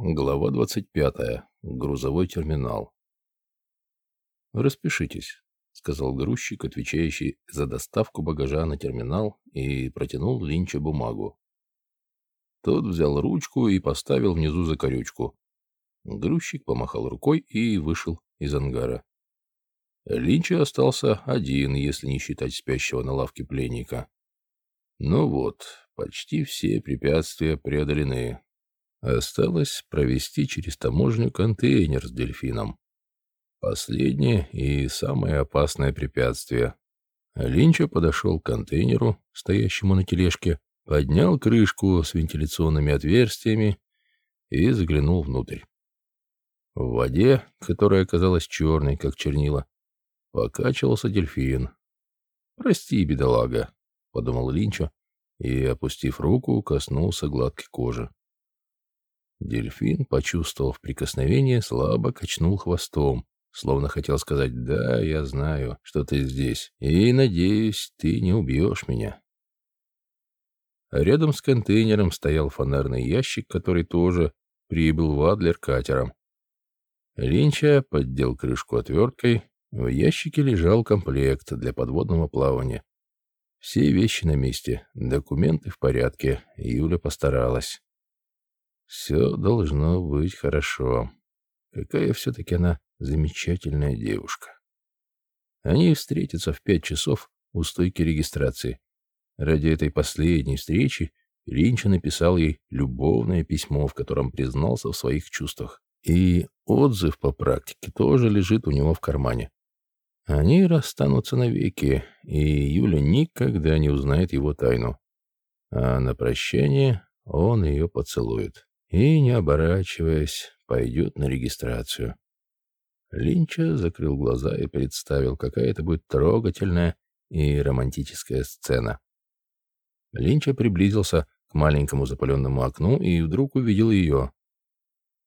Глава 25. Грузовой терминал. «Распишитесь», — сказал грузчик, отвечающий за доставку багажа на терминал, и протянул Линчу бумагу. Тот взял ручку и поставил внизу закорючку. Грузчик помахал рукой и вышел из ангара. Линч остался один, если не считать спящего на лавке пленника. Ну вот, почти все препятствия преодолены. Осталось провести через таможню контейнер с дельфином. Последнее и самое опасное препятствие. Линча подошел к контейнеру, стоящему на тележке, поднял крышку с вентиляционными отверстиями и заглянул внутрь. В воде, которая оказалась черной, как чернила, покачивался дельфин. «Прости, бедолага», — подумал Линчо и, опустив руку, коснулся гладкой кожи. Дельфин, почувствовав прикосновение, слабо качнул хвостом, словно хотел сказать «Да, я знаю, что ты здесь, и, надеюсь, ты не убьешь меня». Рядом с контейнером стоял фонарный ящик, который тоже прибыл в Адлер катером. Линча поддел крышку отверткой. В ящике лежал комплект для подводного плавания. Все вещи на месте, документы в порядке. Юля постаралась. Все должно быть хорошо. Какая все-таки она замечательная девушка. Они встретятся в пять часов у стойки регистрации. Ради этой последней встречи Линча написал ей любовное письмо, в котором признался в своих чувствах. И отзыв по практике тоже лежит у него в кармане. Они расстанутся навеки, и Юля никогда не узнает его тайну. А на прощание он ее поцелует и, не оборачиваясь, пойдет на регистрацию. Линча закрыл глаза и представил, какая это будет трогательная и романтическая сцена. Линча приблизился к маленькому запаленному окну и вдруг увидел ее.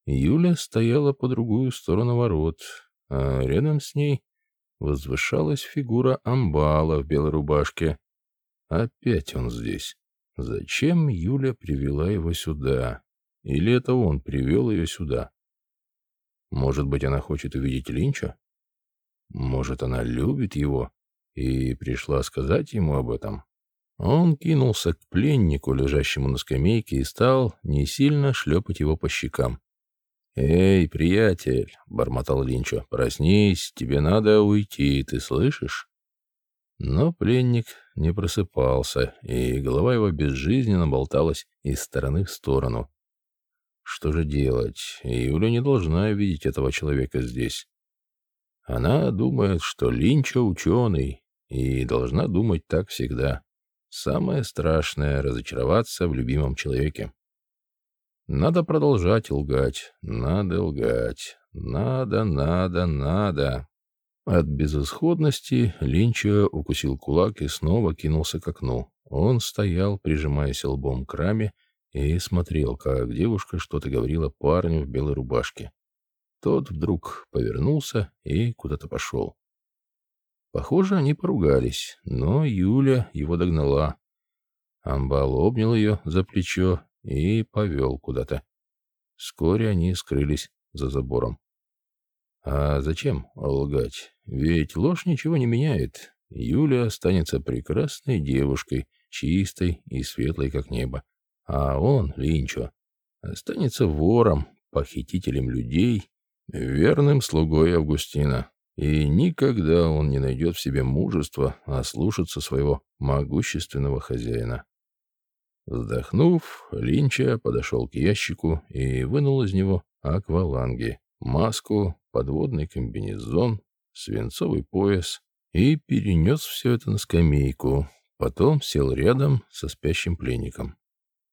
Юля стояла по другую сторону ворот, а рядом с ней возвышалась фигура амбала в белой рубашке. Опять он здесь. Зачем Юля привела его сюда? Или это он привел ее сюда? Может быть, она хочет увидеть Линча? Может, она любит его и пришла сказать ему об этом? Он кинулся к пленнику, лежащему на скамейке, и стал не сильно шлепать его по щекам. «Эй, приятель!» — бормотал Линчо. «Проснись, тебе надо уйти, ты слышишь?» Но пленник не просыпался, и голова его безжизненно болталась из стороны в сторону. Что же делать? Юля не должна видеть этого человека здесь. Она думает, что Линча ученый, и должна думать так всегда. Самое страшное — разочароваться в любимом человеке. Надо продолжать лгать, надо лгать, надо, надо, надо. От безысходности Линча укусил кулак и снова кинулся к окну. Он стоял, прижимаясь лбом к раме, и смотрел, как девушка что-то говорила парню в белой рубашке. Тот вдруг повернулся и куда-то пошел. Похоже, они поругались, но Юля его догнала. Амбал обнял ее за плечо и повел куда-то. Вскоре они скрылись за забором. А зачем лгать? Ведь ложь ничего не меняет. Юля останется прекрасной девушкой, чистой и светлой, как небо. А он, Линчо, останется вором, похитителем людей, верным слугой Августина. И никогда он не найдет в себе мужества ослушаться своего могущественного хозяина. Вздохнув, Линча подошел к ящику и вынул из него акваланги, маску, подводный комбинезон, свинцовый пояс и перенес все это на скамейку. Потом сел рядом со спящим пленником.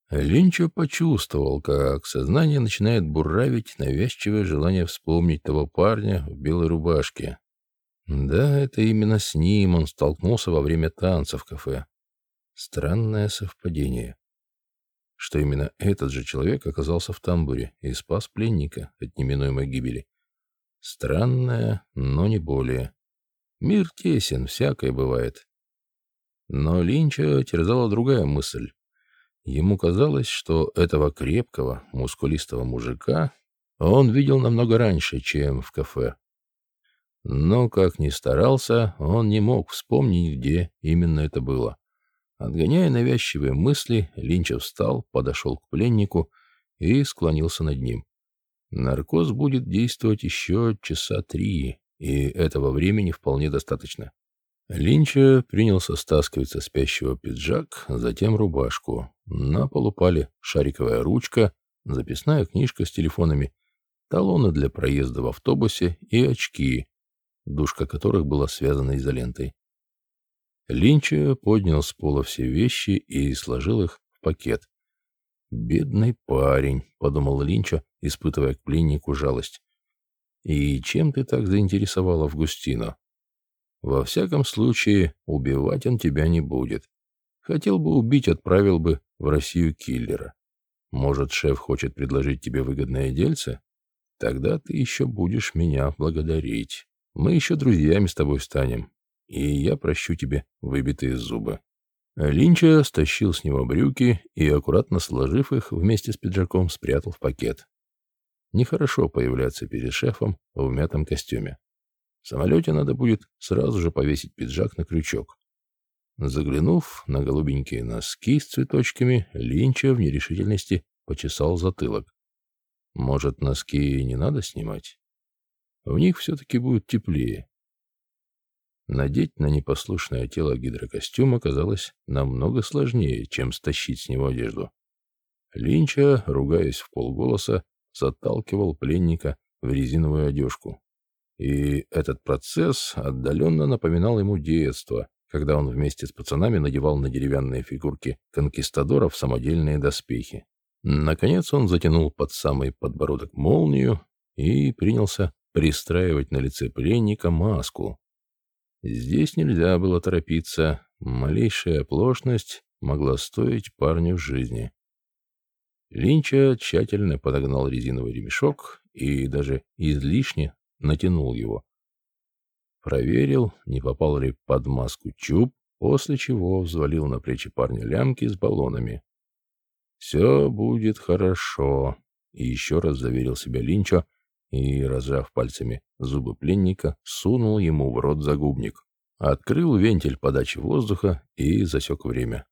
Линчо почувствовал, как сознание начинает буравить навязчивое желание вспомнить того парня в белой рубашке. Да, это именно с ним он столкнулся во время танца в кафе. Странное совпадение. Что именно этот же человек оказался в тамбуре и спас пленника от неминуемой гибели. Странное, но не более. Мир тесен, всякое бывает. Но Линча терзала другая мысль. Ему казалось, что этого крепкого, мускулистого мужика он видел намного раньше, чем в кафе. Но, как ни старался, он не мог вспомнить, где именно это было. Отгоняя навязчивые мысли, Линчев встал, подошел к пленнику и склонился над ним. Наркоз будет действовать еще часа три, и этого времени вполне достаточно. Линча принялся стаскивать со спящего пиджак, затем рубашку. На пол упали шариковая ручка, записная книжка с телефонами, талоны для проезда в автобусе и очки, дужка которых была связана изолентой. Линча поднял с пола все вещи и сложил их в пакет. «Бедный парень», — подумал Линча, испытывая к пленнику жалость. «И чем ты так заинтересовал Августина? Во всяком случае, убивать он тебя не будет. Хотел бы убить, отправил бы в Россию киллера. Может, шеф хочет предложить тебе выгодное дельце? Тогда ты еще будешь меня благодарить. Мы еще друзьями с тобой станем, и я прощу тебе выбитые зубы». Линча стащил с него брюки и, аккуратно сложив их, вместе с пиджаком спрятал в пакет. Нехорошо появляться перед шефом в мятом костюме. В самолете надо будет сразу же повесить пиджак на крючок. Заглянув на голубенькие носки с цветочками, Линча в нерешительности почесал затылок. Может, носки не надо снимать? В них все-таки будет теплее. Надеть на непослушное тело гидрокостюм оказалось намного сложнее, чем стащить с него одежду. Линча, ругаясь в полголоса, заталкивал пленника в резиновую одежку. И этот процесс отдаленно напоминал ему детство, когда он вместе с пацанами надевал на деревянные фигурки конкистадоров самодельные доспехи. Наконец он затянул под самый подбородок молнию и принялся пристраивать на лице пленника маску, Здесь нельзя было торопиться. Малейшая оплошность могла стоить парню жизни. Линча тщательно подогнал резиновый ремешок и даже излишне натянул его. Проверил, не попал ли под маску чуб, после чего взвалил на плечи парня лямки с баллонами. «Все будет хорошо», — и еще раз заверил себя Линчо, и, разжав пальцами зубы пленника, сунул ему в рот загубник. Открыл вентиль подачи воздуха и засек время.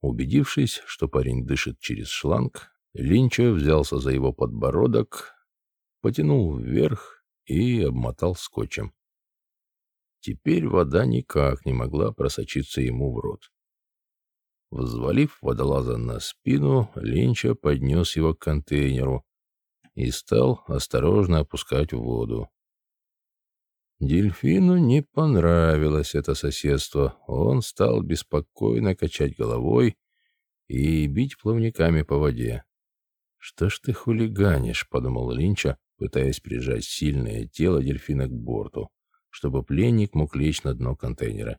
Убедившись, что парень дышит через шланг, Линча взялся за его подбородок, потянул вверх и обмотал скотчем. Теперь вода никак не могла просочиться ему в рот. Взвалив водолаза на спину, Линча поднес его к контейнеру, и стал осторожно опускать в воду. Дельфину не понравилось это соседство. Он стал беспокойно качать головой и бить плавниками по воде. «Что ж ты хулиганишь?» — подумал Линча, пытаясь прижать сильное тело дельфина к борту, чтобы пленник мог лечь на дно контейнера.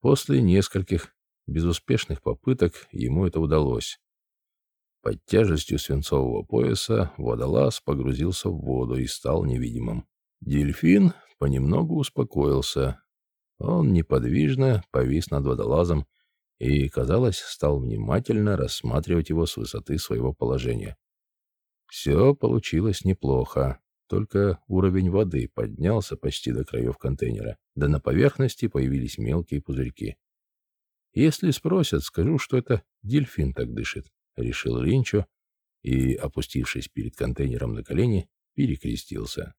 После нескольких безуспешных попыток ему это удалось. Под тяжестью свинцового пояса водолаз погрузился в воду и стал невидимым. Дельфин понемногу успокоился. Он неподвижно повис над водолазом и, казалось, стал внимательно рассматривать его с высоты своего положения. Все получилось неплохо, только уровень воды поднялся почти до краев контейнера, да на поверхности появились мелкие пузырьки. Если спросят, скажу, что это дельфин так дышит решил Ринчо и, опустившись перед контейнером на колени, перекрестился.